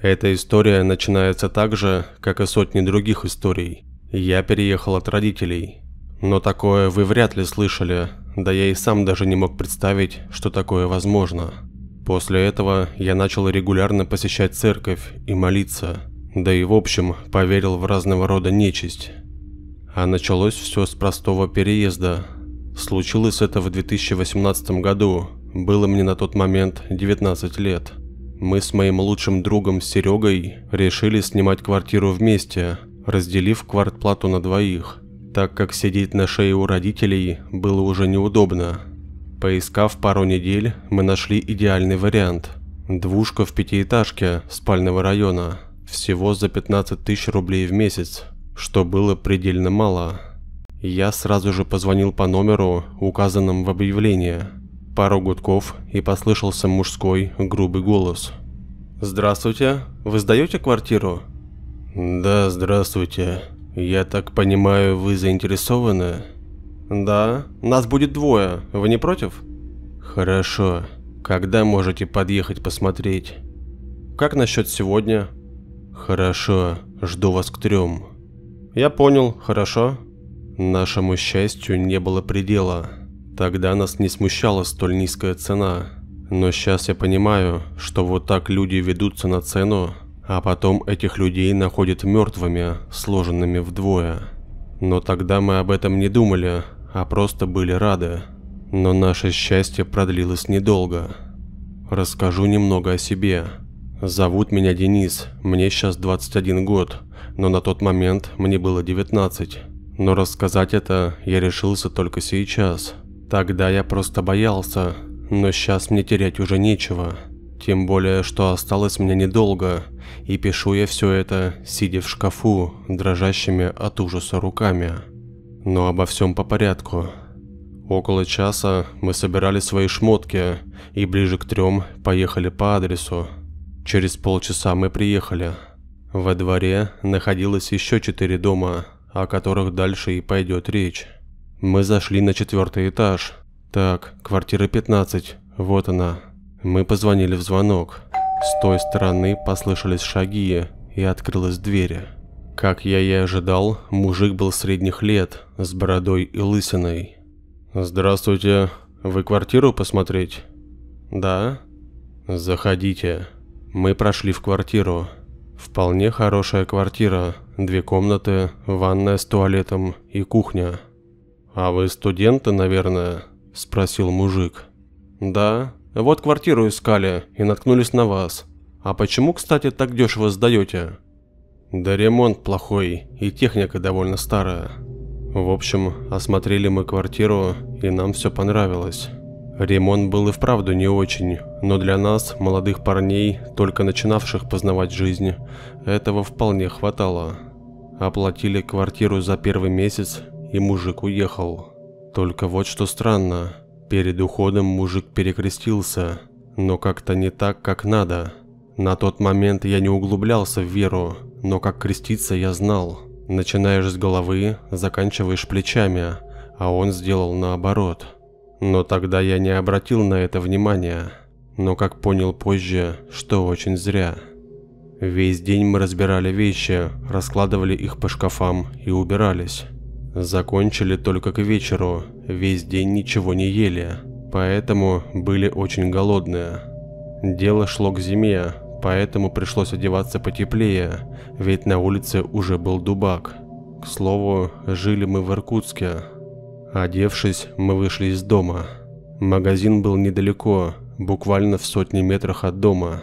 Эта история начинается так же, как и сотни других историй. Я переехал от родителей. Но такое вы вряд ли слышали, да я и сам даже не мог представить, что такое возможно. После этого я начал регулярно посещать церковь и молиться, да и в общем поверил в разного рода нечисть. А началось все с простого переезда. Случилось это в 2018 году, было мне на тот момент 19 лет. Мы с моим лучшим другом Серегой решили снимать квартиру вместе, разделив квартплату на двоих, так как сидеть на шее у родителей было уже неудобно. Поискав пару недель, мы нашли идеальный вариант. Двушка в пятиэтажке спального района, всего за 15 тысяч рублей в месяц, что было предельно мало. Я сразу же позвонил по номеру, указанному в объявлении – пару гудков и послышался мужской грубый голос. «Здравствуйте, вы сдаете квартиру?» «Да, здравствуйте. Я так понимаю, вы заинтересованы?» «Да, нас будет двое. Вы не против?» «Хорошо. Когда можете подъехать посмотреть?» «Как насчет сегодня?» «Хорошо. Жду вас к трем». «Я понял. Хорошо». Нашему счастью не было предела. Тогда нас не смущала столь низкая цена. Но сейчас я понимаю, что вот так люди ведутся на цену, а потом этих людей находят мертвыми, сложенными вдвое. Но тогда мы об этом не думали, а просто были рады. Но наше счастье продлилось недолго. Расскажу немного о себе. Зовут меня Денис, мне сейчас 21 год, но на тот момент мне было 19. Но рассказать это я решился только сейчас – Тогда я просто боялся, но сейчас мне терять уже нечего. Тем более, что осталось мне недолго, и пишу я все это, сидя в шкафу, дрожащими от ужаса руками. Но обо всем по порядку. Около часа мы собирали свои шмотки и ближе к трем поехали по адресу. Через полчаса мы приехали. Во дворе находилось еще четыре дома, о которых дальше и пойдет речь. Мы зашли на четвертый этаж. Так, квартира 15, вот она. Мы позвонили в звонок. С той стороны послышались шаги, и открылась дверь. Как я и ожидал, мужик был средних лет, с бородой и лысиной. «Здравствуйте, вы квартиру посмотреть?» «Да». «Заходите». Мы прошли в квартиру. Вполне хорошая квартира, две комнаты, ванная с туалетом и кухня. «А вы студенты, наверное?» – спросил мужик. «Да, вот квартиру искали и наткнулись на вас. А почему, кстати, так дешево сдаете?» «Да ремонт плохой и техника довольно старая. В общем, осмотрели мы квартиру и нам все понравилось. Ремонт был и вправду не очень, но для нас, молодых парней, только начинавших познавать жизнь, этого вполне хватало. Оплатили квартиру за первый месяц и мужик уехал. Только вот что странно, перед уходом мужик перекрестился, но как-то не так, как надо. На тот момент я не углублялся в веру, но как креститься я знал. Начинаешь с головы, заканчиваешь плечами, а он сделал наоборот. Но тогда я не обратил на это внимания, но как понял позже, что очень зря. Весь день мы разбирали вещи, раскладывали их по шкафам и убирались. Закончили только к вечеру, весь день ничего не ели, поэтому были очень голодные. Дело шло к зиме, поэтому пришлось одеваться потеплее, ведь на улице уже был дубак. К слову, жили мы в Иркутске. Одевшись, мы вышли из дома. Магазин был недалеко, буквально в сотни метрах от дома.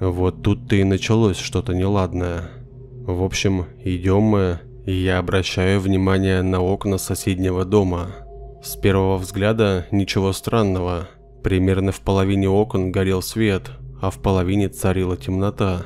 Вот тут-то и началось что-то неладное. В общем, идем мы, я обращаю внимание на окна соседнего дома. С первого взгляда ничего странного. Примерно в половине окон горел свет, а в половине царила темнота.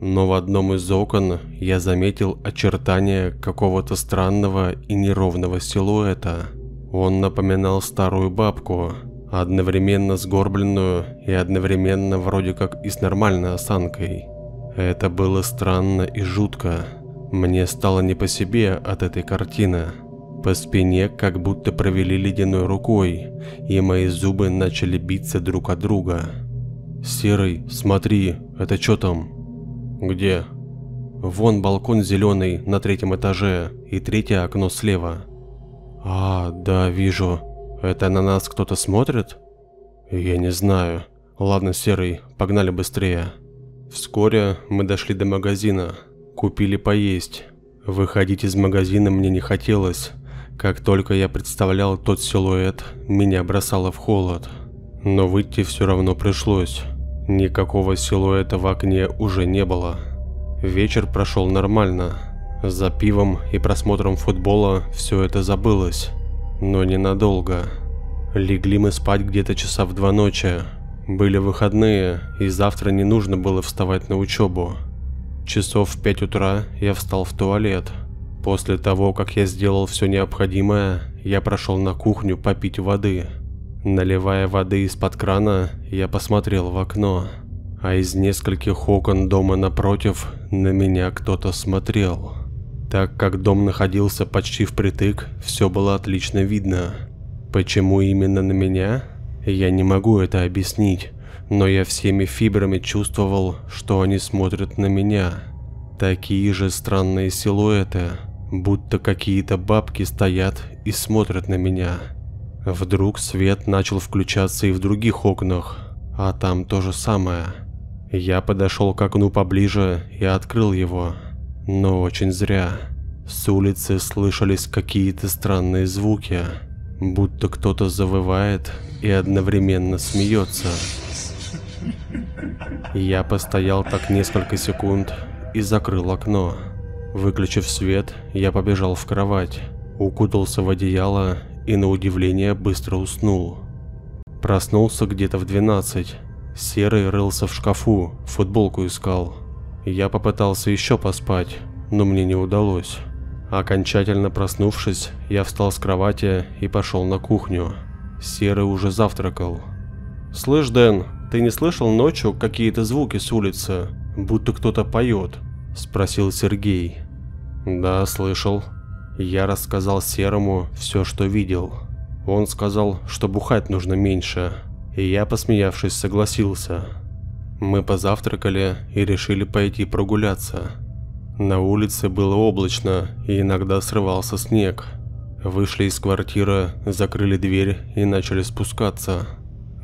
Но в одном из окон я заметил очертания какого-то странного и неровного силуэта. Он напоминал старую бабку, одновременно сгорбленную и одновременно вроде как и с нормальной осанкой. Это было странно и жутко. Мне стало не по себе от этой картины. По спине как будто провели ледяной рукой, и мои зубы начали биться друг от друга. «Серый, смотри, это что там?» Где? Вон балкон зеленый на третьем этаже и третье окно слева. А, да, вижу. Это на нас кто-то смотрит? Я не знаю. Ладно, Серый, погнали быстрее. Вскоре мы дошли до магазина, купили поесть. Выходить из магазина мне не хотелось. Как только я представлял тот силуэт, меня бросало в холод. Но выйти все равно пришлось. Никакого силуэта в окне уже не было. Вечер прошел нормально. За пивом и просмотром футбола все это забылось. Но ненадолго. Легли мы спать где-то часа в два ночи. Были выходные, и завтра не нужно было вставать на учебу. Часов в 5 утра я встал в туалет. После того, как я сделал все необходимое, я прошел на кухню попить воды. Наливая воды из-под крана, я посмотрел в окно, а из нескольких окон дома напротив на меня кто-то смотрел. Так как дом находился почти впритык, все было отлично видно. Почему именно на меня? Я не могу это объяснить, но я всеми фибрами чувствовал, что они смотрят на меня. Такие же странные силуэты, будто какие-то бабки стоят и смотрят на меня. Вдруг свет начал включаться и в других окнах, а там то же самое. Я подошел к окну поближе и открыл его, но очень зря. С улицы слышались какие-то странные звуки, будто кто-то завывает и одновременно смеется. Я постоял так несколько секунд и закрыл окно. Выключив свет, я побежал в кровать, укутался в одеяло и на удивление быстро уснул. Проснулся где-то в 12. Серый рылся в шкафу, футболку искал. Я попытался еще поспать, но мне не удалось. Окончательно проснувшись, я встал с кровати и пошел на кухню. Серый уже завтракал. «Слышь, Дэн, ты не слышал ночью какие-то звуки с улицы, будто кто-то поет?» – спросил Сергей. «Да, слышал». Я рассказал Серому все, что видел. Он сказал, что бухать нужно меньше, и я, посмеявшись, согласился. Мы позавтракали и решили пойти прогуляться. На улице было облачно и иногда срывался снег. Вышли из квартиры, закрыли дверь и начали спускаться.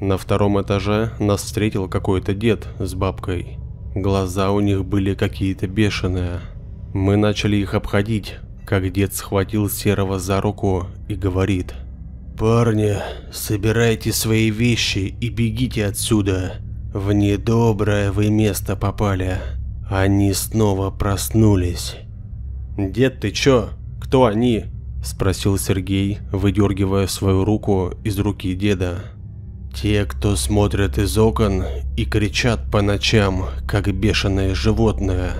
На втором этаже нас встретил какой-то дед с бабкой. Глаза у них были какие-то бешеные. Мы начали их обходить, как дед схватил Серого за руку и говорит. «Парни, собирайте свои вещи и бегите отсюда. В недоброе вы место попали. Они снова проснулись». «Дед, ты чё? Кто они?» – спросил Сергей, выдергивая свою руку из руки деда. Те, кто смотрят из окон и кричат по ночам, как бешеные животные.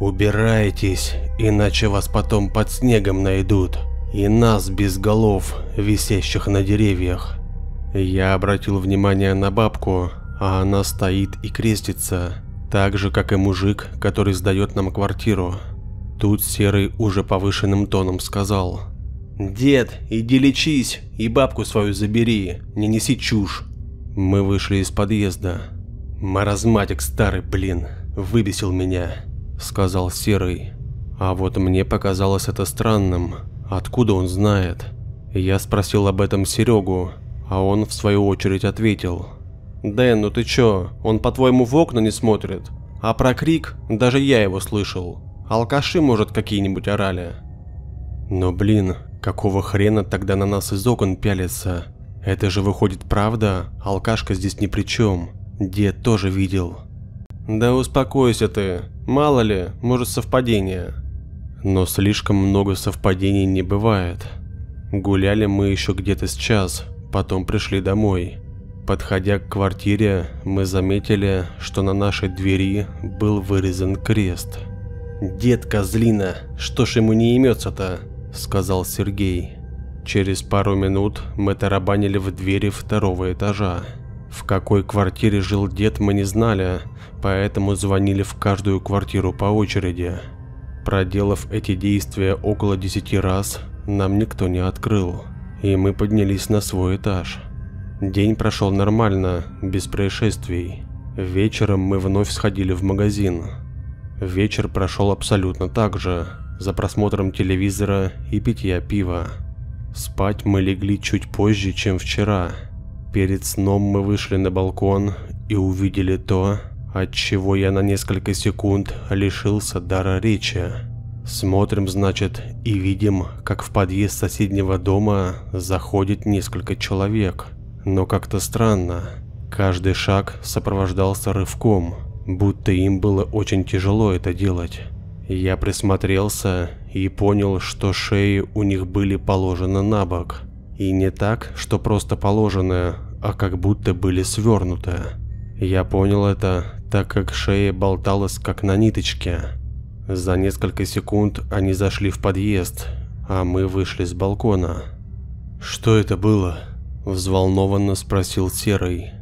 Убирайтесь, иначе вас потом под снегом найдут. И нас без голов, висящих на деревьях. Я обратил внимание на бабку, а она стоит и крестится, так же, как и мужик, который сдает нам квартиру. Тут Серый уже повышенным тоном сказал. «Дед, иди лечись и бабку свою забери, не неси чушь». Мы вышли из подъезда. «Маразматик старый, блин, выбесил меня», — сказал Серый. А вот мне показалось это странным. Откуда он знает? Я спросил об этом Серегу, а он в свою очередь ответил. «Дэн, ну ты чё, он по-твоему в окна не смотрит? А про крик даже я его слышал. Алкаши, может, какие-нибудь орали?» «Но блин, какого хрена тогда на нас из окон пялится?» Это же выходит правда, алкашка здесь ни при чем. Дед тоже видел. Да успокойся ты, мало ли, может совпадение. Но слишком много совпадений не бывает. Гуляли мы еще где-то с час, потом пришли домой. Подходя к квартире, мы заметили, что на нашей двери был вырезан крест. «Дед козлина, что ж ему не имется-то?» – сказал Сергей. Через пару минут мы тарабанили в двери второго этажа. В какой квартире жил дед мы не знали, поэтому звонили в каждую квартиру по очереди. Проделав эти действия около десяти раз, нам никто не открыл, и мы поднялись на свой этаж. День прошел нормально, без происшествий. Вечером мы вновь сходили в магазин. Вечер прошел абсолютно так же, за просмотром телевизора и питья пива. Спать мы легли чуть позже, чем вчера. Перед сном мы вышли на балкон и увидели то, от чего я на несколько секунд лишился дара речи. Смотрим, значит, и видим, как в подъезд соседнего дома заходит несколько человек. Но как-то странно. Каждый шаг сопровождался рывком, будто им было очень тяжело это делать. Я присмотрелся и понял, что шеи у них были положены на бок. И не так, что просто положены, а как будто были свернуты. Я понял это, так как шея болталась как на ниточке. За несколько секунд они зашли в подъезд, а мы вышли с балкона. «Что это было?» – взволнованно спросил Серый.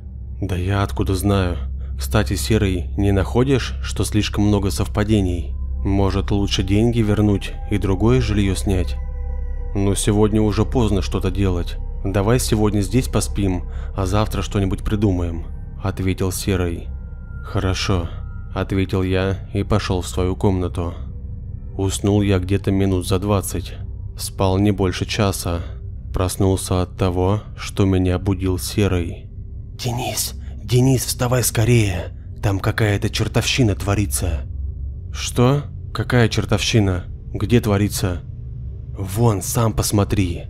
Да я откуда знаю. Кстати, Серый, не находишь, что слишком много совпадений? Может, лучше деньги вернуть и другое жилье снять? Но сегодня уже поздно что-то делать. Давай сегодня здесь поспим, а завтра что-нибудь придумаем, ответил Серый. Хорошо, ответил я и пошел в свою комнату. Уснул я где-то минут за двадцать. Спал не больше часа. Проснулся от того, что меня будил Серый. «Денис, Денис, вставай скорее, там какая-то чертовщина творится». «Что? Какая чертовщина? Где творится?» «Вон, сам посмотри».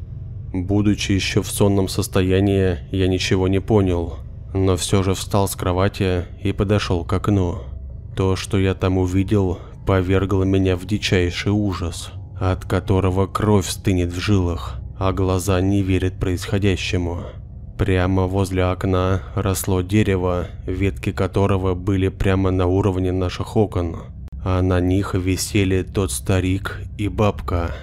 Будучи еще в сонном состоянии, я ничего не понял, но все же встал с кровати и подошел к окну. То, что я там увидел, повергло меня в дичайший ужас, от которого кровь стынет в жилах, а глаза не верят происходящему. Прямо возле окна росло дерево, ветки которого были прямо на уровне наших окон, а на них висели тот старик и бабка.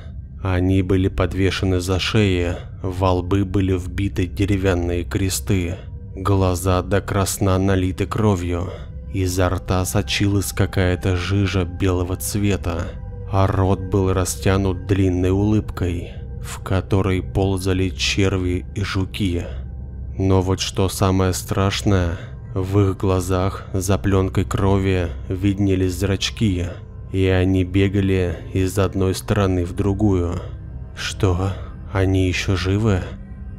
Они были подвешены за шеи, в лбы были вбиты деревянные кресты, глаза до красна налиты кровью, изо рта сочилась какая-то жижа белого цвета, а рот был растянут длинной улыбкой, в которой ползали черви и жуки. Но вот что самое страшное, в их глазах за пленкой крови виднелись зрачки, и они бегали из одной стороны в другую. Что, они еще живы?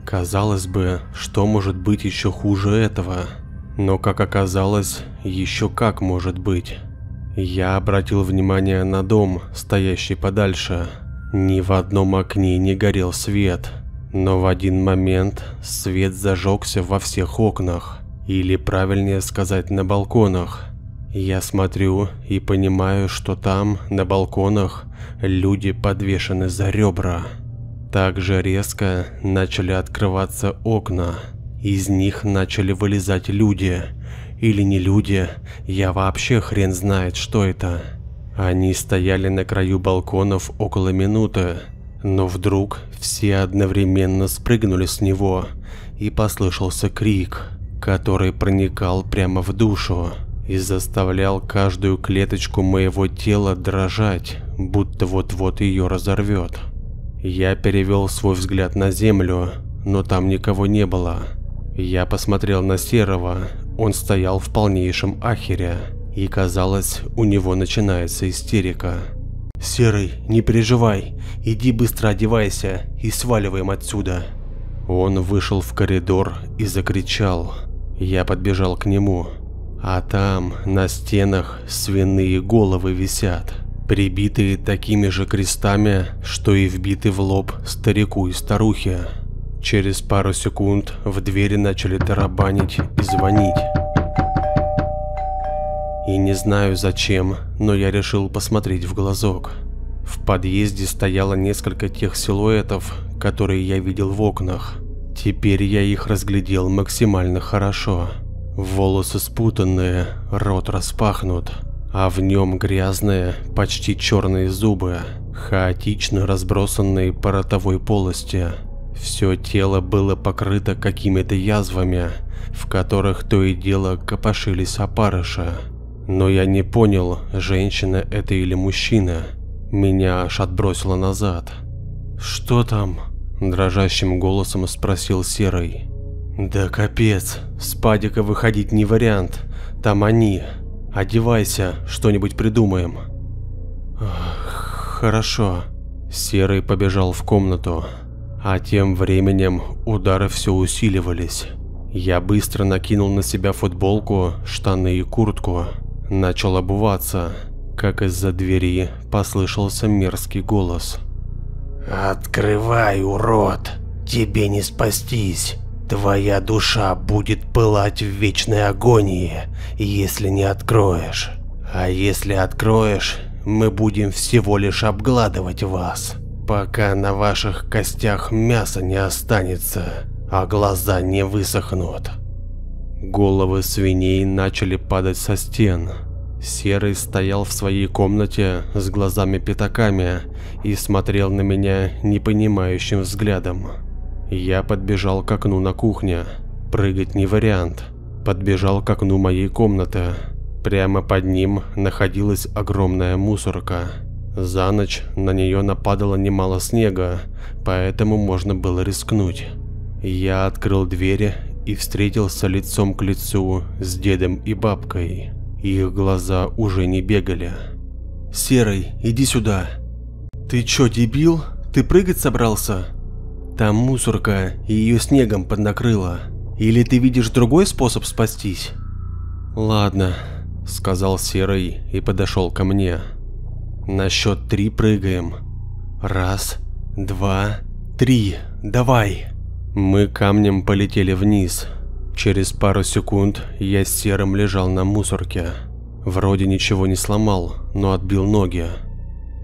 Казалось бы, что может быть еще хуже этого? Но как оказалось, еще как может быть. Я обратил внимание на дом, стоящий подальше. Ни в одном окне не горел свет – но в один момент свет зажегся во всех окнах, или правильнее сказать на балконах. Я смотрю и понимаю, что там, на балконах, люди подвешены за ребра. Также резко начали открываться окна. Из них начали вылезать люди. Или не люди, я вообще хрен знает, что это. Они стояли на краю балконов около минуты, но вдруг все одновременно спрыгнули с него, и послышался крик, который проникал прямо в душу и заставлял каждую клеточку моего тела дрожать, будто вот-вот ее разорвет. Я перевел свой взгляд на землю, но там никого не было. Я посмотрел на Серого, он стоял в полнейшем ахере, и казалось, у него начинается истерика. «Серый, не переживай, иди быстро одевайся и сваливаем отсюда». Он вышел в коридор и закричал. Я подбежал к нему. А там, на стенах, свиные головы висят, прибитые такими же крестами, что и вбиты в лоб старику и старухе. Через пару секунд в двери начали тарабанить и звонить. И не знаю зачем, но я решил посмотреть в глазок. В подъезде стояло несколько тех силуэтов, которые я видел в окнах. Теперь я их разглядел максимально хорошо. Волосы спутанные, рот распахнут, а в нем грязные, почти черные зубы, хаотично разбросанные по ротовой полости. Все тело было покрыто какими-то язвами, в которых то и дело копошились опарыши. Но я не понял, женщина это или мужчина. Меня аж отбросило назад. «Что там?» – дрожащим голосом спросил Серый. «Да капец, с падика выходить не вариант, там они. Одевайся, что-нибудь придумаем. Хорошо. Серый побежал в комнату. А тем временем удары все усиливались. Я быстро накинул на себя футболку, штаны и куртку. Начал обуваться, как из-за двери послышался мерзкий голос. «Открывай, урод! Тебе не спастись! Твоя душа будет пылать в вечной агонии, если не откроешь. А если откроешь, мы будем всего лишь обгладывать вас, пока на ваших костях мяса не останется, а глаза не высохнут». Головы свиней начали падать со стен. Серый стоял в своей комнате с глазами-пятаками и смотрел на меня непонимающим взглядом. Я подбежал к окну на кухне. Прыгать не вариант. Подбежал к окну моей комнаты. Прямо под ним находилась огромная мусорка. За ночь на нее нападало немало снега, поэтому можно было рискнуть. Я открыл дверь и встретился лицом к лицу с дедом и бабкой. Их глаза уже не бегали. «Серый, иди сюда!» «Ты чё, дебил? Ты прыгать собрался?» «Там мусорка, и ее снегом поднакрыло. Или ты видишь другой способ спастись?» «Ладно», — сказал Серый и подошел ко мне. «На счет три прыгаем. Раз, два, три, давай!» Мы камнем полетели вниз, Через пару секунд я с серым лежал на мусорке. Вроде ничего не сломал, но отбил ноги.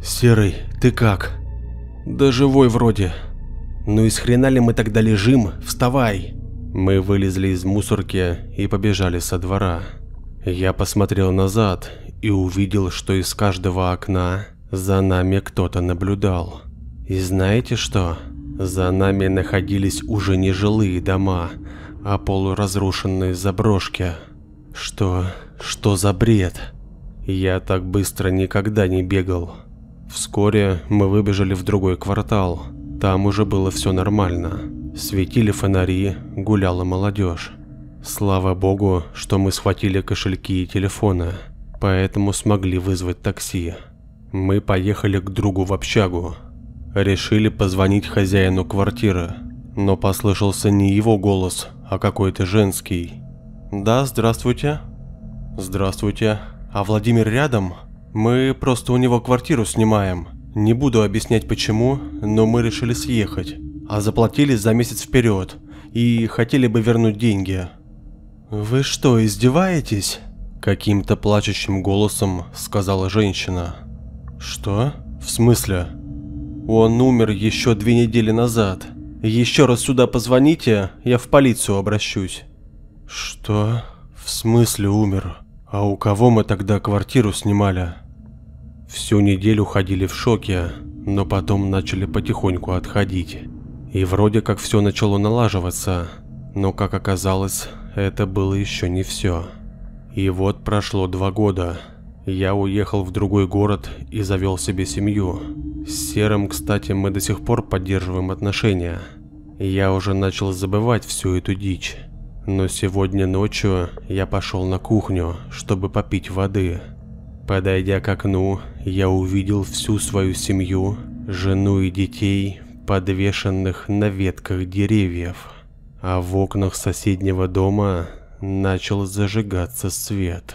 «Серый, ты как?» «Да живой вроде». «Ну и с хрена ли мы тогда лежим? Вставай!» Мы вылезли из мусорки и побежали со двора. Я посмотрел назад и увидел, что из каждого окна за нами кто-то наблюдал. И знаете что? За нами находились уже не жилые дома, о полуразрушенной заброшке. Что... что за бред? Я так быстро никогда не бегал. Вскоре мы выбежали в другой квартал. Там уже было все нормально. Светили фонари, гуляла молодежь. Слава богу, что мы схватили кошельки и телефоны, поэтому смогли вызвать такси. Мы поехали к другу в общагу. Решили позвонить хозяину квартиры, но послышался не его голос, а какой-то женский. «Да, здравствуйте». «Здравствуйте. А Владимир рядом? Мы просто у него квартиру снимаем. Не буду объяснять почему, но мы решили съехать. А заплатили за месяц вперед и хотели бы вернуть деньги». «Вы что, издеваетесь?» Каким-то плачущим голосом сказала женщина. «Что? В смысле?» «Он умер еще две недели назад. Еще раз сюда позвоните, я в полицию обращусь. Что? В смысле умер? А у кого мы тогда квартиру снимали? Всю неделю ходили в шоке, но потом начали потихоньку отходить. И вроде как все начало налаживаться, но как оказалось, это было еще не все. И вот прошло два года. Я уехал в другой город и завел себе семью. С Серым, кстати, мы до сих пор поддерживаем отношения. Я уже начал забывать всю эту дичь. Но сегодня ночью я пошел на кухню, чтобы попить воды. Подойдя к окну, я увидел всю свою семью, жену и детей, подвешенных на ветках деревьев. А в окнах соседнего дома начал зажигаться свет.